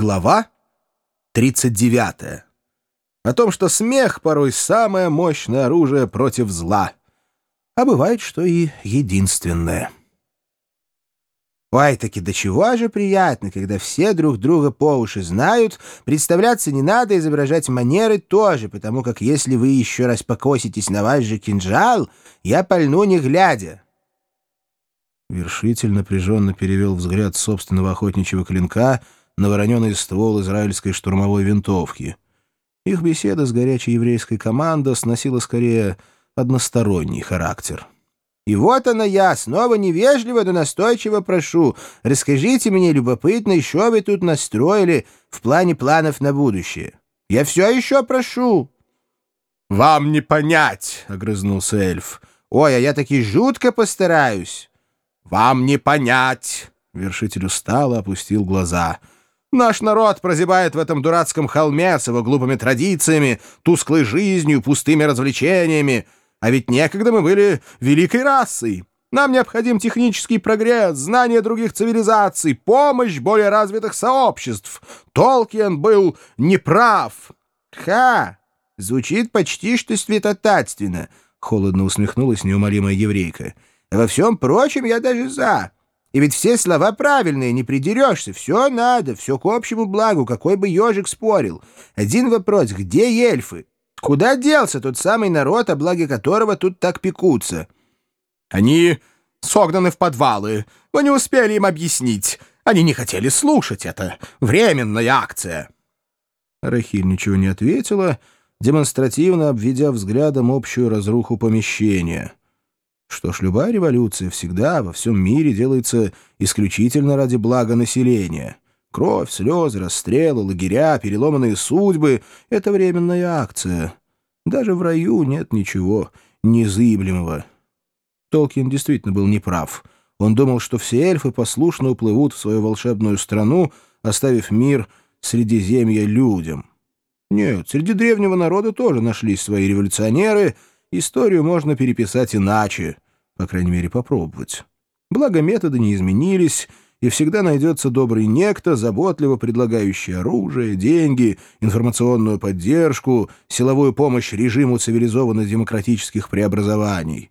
Глава 39. О том, что смех порой самое мощное оружие против зла. А бывает, что и единственное. Ой, таки до чего же приятно, когда все друг друга по уши знают, представляться не надо, изображать манеры тоже, потому как если вы еще раз покоситесь на ваш же кинжал, я пальну не глядя. Вершитель напряженно перевел взгляд собственного охотничьего клинка — на вороненый ствол израильской штурмовой винтовки. Их беседа с горячей еврейской командой сносила скорее односторонний характер. «И вот она я, снова невежливо, но настойчиво прошу. Расскажите мне, любопытно, еще вы тут настроили в плане планов на будущее. Я все еще прошу». «Вам не понять!» — огрызнулся эльф. «Ой, а я таки жутко постараюсь!» «Вам не понять!» — вершитель устало опустил глаза — Наш народ прозябает в этом дурацком холме с его глупыми традициями, тусклой жизнью, пустыми развлечениями. А ведь некогда мы были великой расой. Нам необходим технический прогресс, знание других цивилизаций, помощь более развитых сообществ. Толкиен был неправ. Ха! Звучит почти что святотатственно, — холодно усмехнулась неумолимая еврейка. Во всем прочем я даже за. И ведь все слова правильные, не придерешься. Все надо, все к общему благу, какой бы ежик спорил. Один вопрос, где эльфы? Куда делся тот самый народ, о благе которого тут так пекутся? Они согнаны в подвалы. Вы не успели им объяснить. Они не хотели слушать это. Временная акция. Рахиль ничего не ответила, демонстративно обведя взглядом общую разруху помещения. Что ж, любая революция всегда во всем мире делается исключительно ради блага населения. Кровь, слезы, расстрелы, лагеря, переломанные судьбы — это временная акция. Даже в раю нет ничего незыблемого. Толкин действительно был неправ. Он думал, что все эльфы послушно уплывут в свою волшебную страну, оставив мир Средиземья людям. Нет, среди древнего народа тоже нашлись свои революционеры — историю можно переписать иначе, по крайней мере, попробовать. Благо, методы не изменились, и всегда найдется добрый некто, заботливо предлагающий оружие, деньги, информационную поддержку, силовую помощь режиму цивилизованно-демократических преобразований.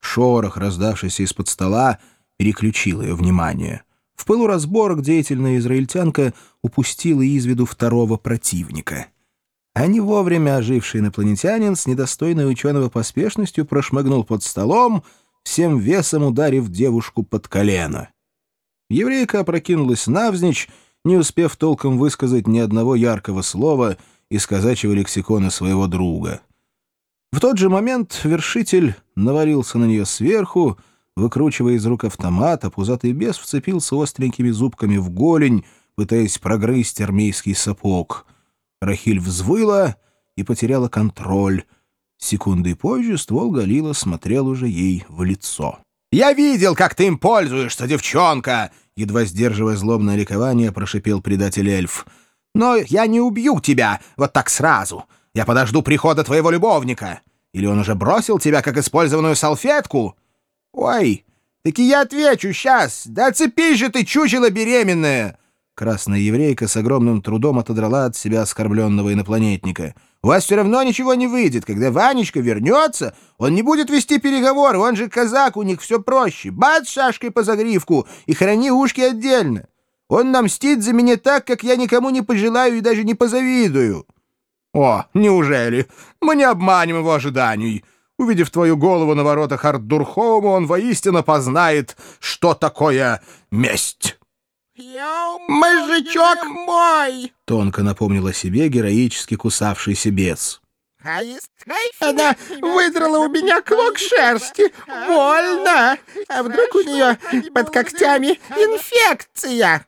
Шорох, раздавшийся из-под стола, переключил ее внимание. В пылу разборок деятельная израильтянка упустила из виду второго противника — а не вовремя оживший инопланетянин с недостойной ученого поспешностью прошмыгнул под столом, всем весом ударив девушку под колено. Еврейка опрокинулась навзничь, не успев толком высказать ни одного яркого слова из казачьего лексикона своего друга. В тот же момент вершитель навалился на нее сверху, выкручивая из рук автомат, а пузатый бес вцепился остренькими зубками в голень, пытаясь прогрызть армейский сапог — Рахиль взвыла и потеряла контроль. Секунды позже ствол Галила смотрел уже ей в лицо. «Я видел, как ты им пользуешься, девчонка!» Едва сдерживая злобное ликование, прошипел предатель эльф. «Но я не убью тебя вот так сразу. Я подожду прихода твоего любовника. Или он уже бросил тебя, как использованную салфетку? Ой, таки я отвечу сейчас. Да цепи же ты, чучело беременное!» Красная еврейка с огромным трудом отодрала от себя оскорбленного инопланетника. «У вас все равно ничего не выйдет. Когда Ванечка вернется, он не будет вести переговоры. Он же казак, у них все проще. Бац шашкой по загривку и храни ушки отдельно. Он нам мстит за меня так, как я никому не пожелаю и даже не позавидую». «О, неужели? Мы не обманем его ожиданий». Увидев твою голову на воротах Ардурхома, он воистину познает, что такое месть. «Мозжечок мой!» — тонко напомнила себе героически кусавшийся бес. Она выдрала у меня клок шерсти. Больно. А вдруг у нее под когтями инфекция?